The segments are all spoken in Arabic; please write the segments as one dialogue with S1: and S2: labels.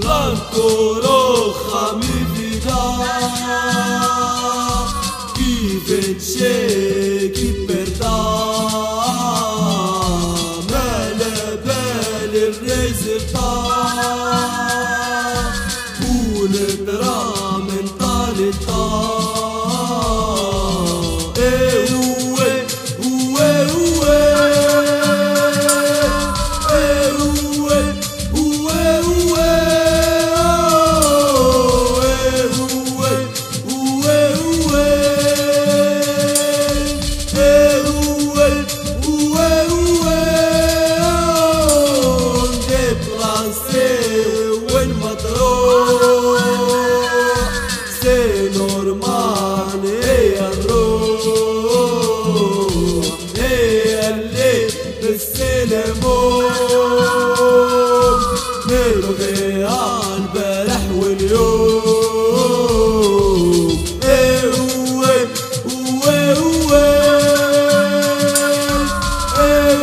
S1: Blanco, roja mi vida y vencer que perder. Mele, bele, resultar. Pull it, ramen. السيل والمطروح سي نورمان هي الروح هي اللي بالسلمون نلغيها البارح واليوم. إيه إيه إيه إيه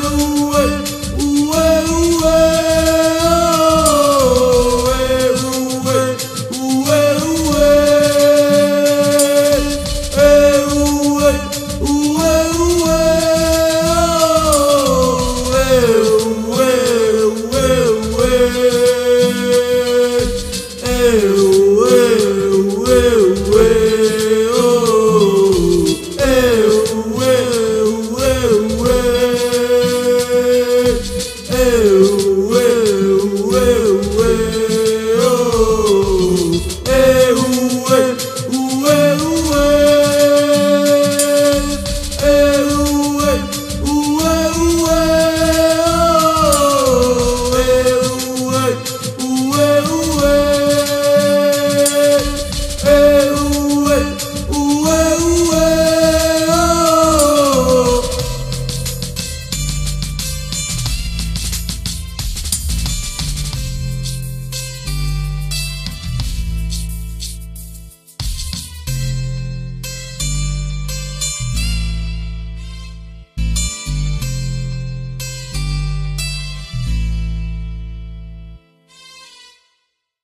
S1: away, away, away, away.